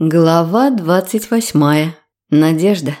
Глава двадцать восьмая. Надежда.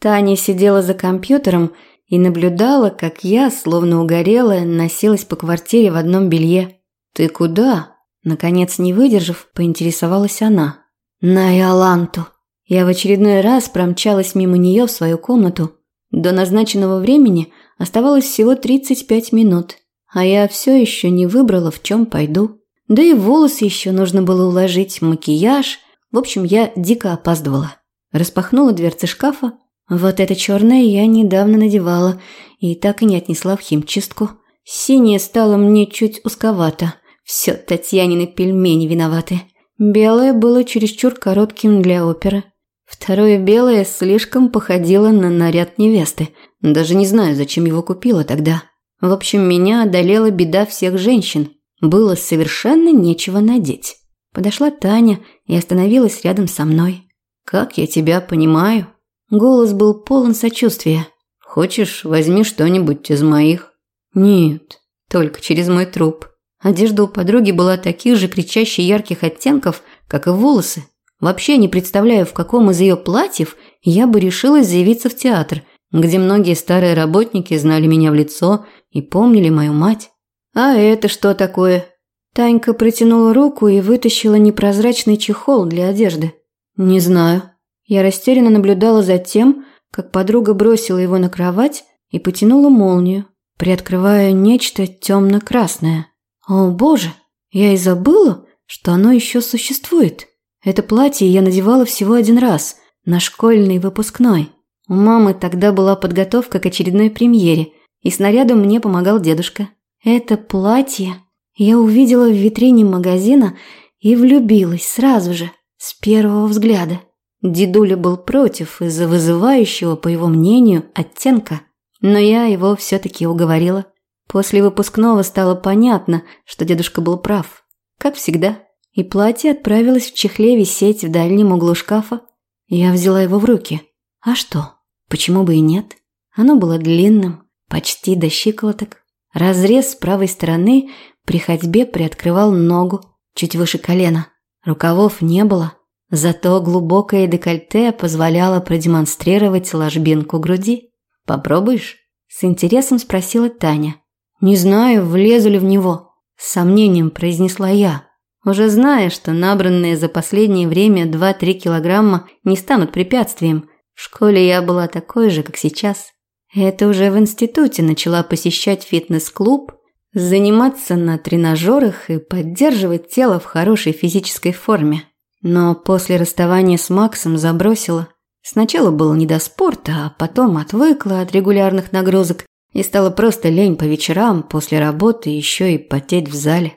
Таня сидела за компьютером и наблюдала, как я, словно угорелая, носилась по квартире в одном белье. «Ты куда?» Наконец, не выдержав, поинтересовалась она. «На Иоланту». Я в очередной раз промчалась мимо нее в свою комнату. До назначенного времени оставалось всего 35 минут, а я все еще не выбрала, в чем пойду. Да и волосы еще нужно было уложить, макияж – в общем, я дико опаздывала. Распахнула дверцы шкафа. Вот это черное я недавно надевала и так и не отнесла в химчистку. Синее стало мне чуть узковато. Все Татьянины пельмени виноваты. Белое было чересчур коротким для оперы. Второе белое слишком походило на наряд невесты. Даже не знаю, зачем его купила тогда. В общем, меня одолела беда всех женщин. Было совершенно нечего надеть. Подошла Таня и остановилась рядом со мной. «Как я тебя понимаю?» Голос был полон сочувствия. «Хочешь, возьми что-нибудь из моих?» «Нет, только через мой труп». Одежда у подруги была таких же кричаще ярких оттенков, как и волосы. Вообще не представляю, в каком из ее платьев я бы решилась заявиться в театр, где многие старые работники знали меня в лицо и помнили мою мать. «А это что такое?» Танька протянула руку и вытащила непрозрачный чехол для одежды. «Не знаю». Я растерянно наблюдала за тем, как подруга бросила его на кровать и потянула молнию, приоткрывая нечто темно-красное. «О, боже! Я и забыла, что оно еще существует. Это платье я надевала всего один раз, на школьный выпускной. У мамы тогда была подготовка к очередной премьере, и снарядом мне помогал дедушка. Это платье я увидела в витрине магазина и влюбилась сразу же, с первого взгляда. Дедуля был против из-за вызывающего, по его мнению, оттенка, но я его все-таки уговорила. После выпускного стало понятно, что дедушка был прав. Как всегда. И платье отправилось в чехле висеть в дальнем углу шкафа. Я взяла его в руки. А что? Почему бы и нет? Оно было длинным, почти до щиколоток. Разрез с правой стороны при ходьбе приоткрывал ногу чуть выше колена. Рукавов не было, зато глубокое декольте позволяло продемонстрировать ложбинку груди. «Попробуешь?» – с интересом спросила Таня. «Не знаю, влезу ли в него», – с сомнением произнесла я, уже зная, что набранные за последнее время 2-3 килограмма не станут препятствием. В школе я была такой же, как сейчас. Это уже в институте начала посещать фитнес-клуб заниматься на тренажерах и поддерживать тело в хорошей физической форме. Но после расставания с Максом забросила. Сначала было не до спорта, а потом отвыкла от регулярных нагрузок и стала просто лень по вечерам после работы еще и потеть в зале.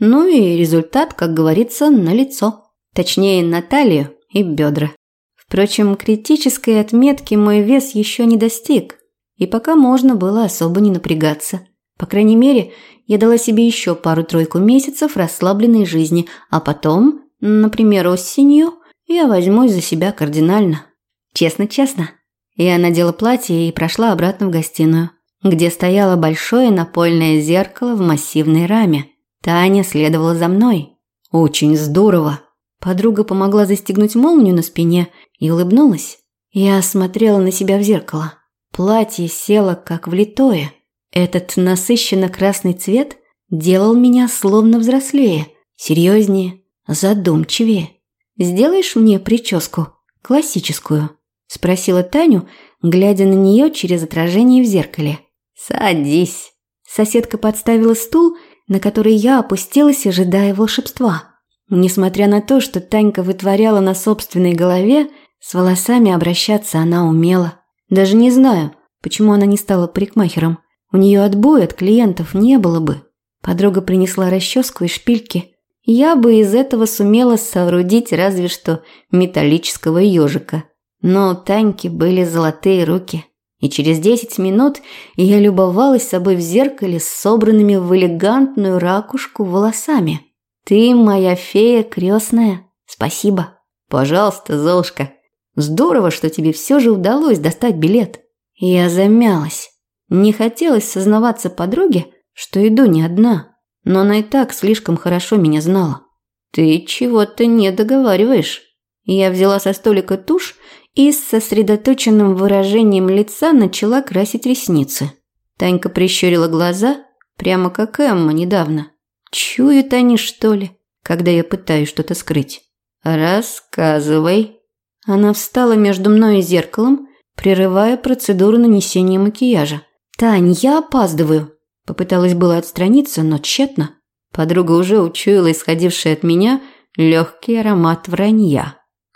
Ну и результат, как говорится, на лицо. Точнее, на талию и бедра. Впрочем, критической отметки мой вес еще не достиг, и пока можно было особо не напрягаться. По крайней мере, я дала себе еще пару-тройку месяцев расслабленной жизни, а потом, например, осенью, я возьмусь за себя кардинально. Честно-честно. Я надела платье и прошла обратно в гостиную, где стояло большое напольное зеркало в массивной раме. Таня следовала за мной. Очень здорово. Подруга помогла застегнуть молнию на спине и улыбнулась. Я смотрела на себя в зеркало. Платье село как влитое – этот насыщенно красный цвет делал меня словно взрослее, серьезнее, задумчивее. «Сделаешь мне прическу? Классическую?» – спросила Таню, глядя на нее через отражение в зеркале. «Садись». Соседка подставила стул, на который я опустилась, ожидая волшебства. Несмотря на то, что Танька вытворяла на собственной голове, с волосами обращаться она умела. Даже не знаю, почему она не стала парикмахером. У нее отбоя от клиентов не было бы. Подруга принесла расческу и шпильки. Я бы из этого сумела соорудить разве что металлического ежика. Но у Таньки были золотые руки. И через 10 минут я любовалась собой в зеркале с собранными в элегантную ракушку волосами. «Ты моя фея крестная. Спасибо». «Пожалуйста, Золушка. Здорово, что тебе все же удалось достать билет». Я замялась. Не хотелось сознаваться подруге, что иду не одна, но она и так слишком хорошо меня знала. «Ты чего-то не договариваешь», Я взяла со столика тушь и с сосредоточенным выражением лица начала красить ресницы. Танька прищурила глаза, прямо как Эмма недавно. Чуют они, что ли, когда я пытаюсь что-то скрыть? Рассказывай. Она встала между мной и зеркалом, прерывая процедуру нанесения макияжа. «Тань, я опаздываю!» Попыталась было отстраниться, но тщетно. Подруга уже учуяла исходивший от меня легкий аромат вранья.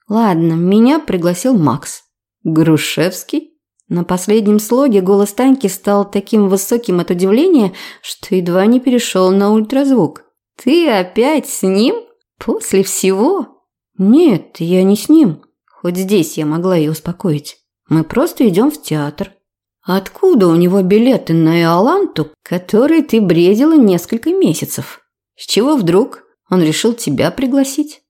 «Ладно, меня пригласил Макс». «Грушевский?» На последнем слоге голос Таньки стал таким высоким от удивления, что едва не перешел на ультразвук. «Ты опять с ним? После всего?» «Нет, я не с ним. Хоть здесь я могла ее успокоить. Мы просто идем в театр». «Откуда у него билеты на Иоланту, который ты бредила несколько месяцев? С чего вдруг он решил тебя пригласить?»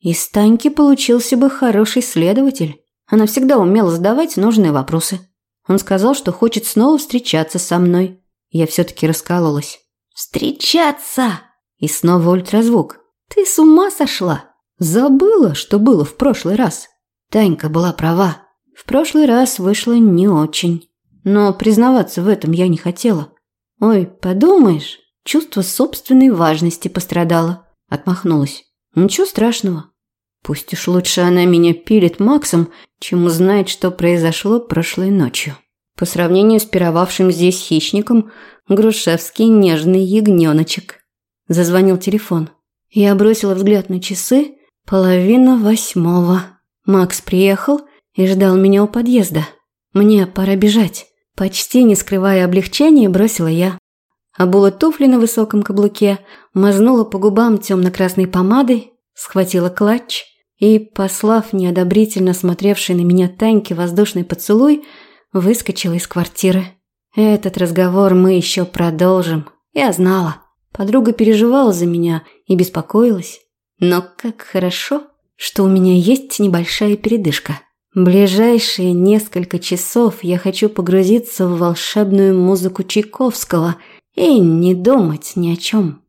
Из Таньки получился бы хороший следователь. Она всегда умела задавать нужные вопросы. Он сказал, что хочет снова встречаться со мной. Я все-таки раскололась. «Встречаться!» И снова ультразвук. «Ты с ума сошла? Забыла, что было в прошлый раз?» Танька была права. В прошлый раз вышло не очень. Но признаваться в этом я не хотела. «Ой, подумаешь, чувство собственной важности пострадало», – отмахнулась. «Ничего страшного. Пусть уж лучше она меня пилит Максом, чем узнает, что произошло прошлой ночью. По сравнению с пировавшим здесь хищником, Грушевский нежный ягненочек. Зазвонил телефон. Я бросила взгляд на часы. Половина восьмого. Макс приехал и ждал меня у подъезда. Мне пора бежать. Почти не скрывая облегчения, бросила я. Обула туфли на высоком каблуке, мазнула по губам темно-красной помадой, схватила клатч и, послав неодобрительно смотревший на меня Таньке воздушный поцелуй, выскочила из квартиры. Этот разговор мы еще продолжим. Я знала. Подруга переживала за меня и беспокоилась. Но как хорошо, что у меня есть небольшая передышка. Ближайшие несколько часов я хочу погрузиться в волшебную музыку Чайковского и не думать ни о чем.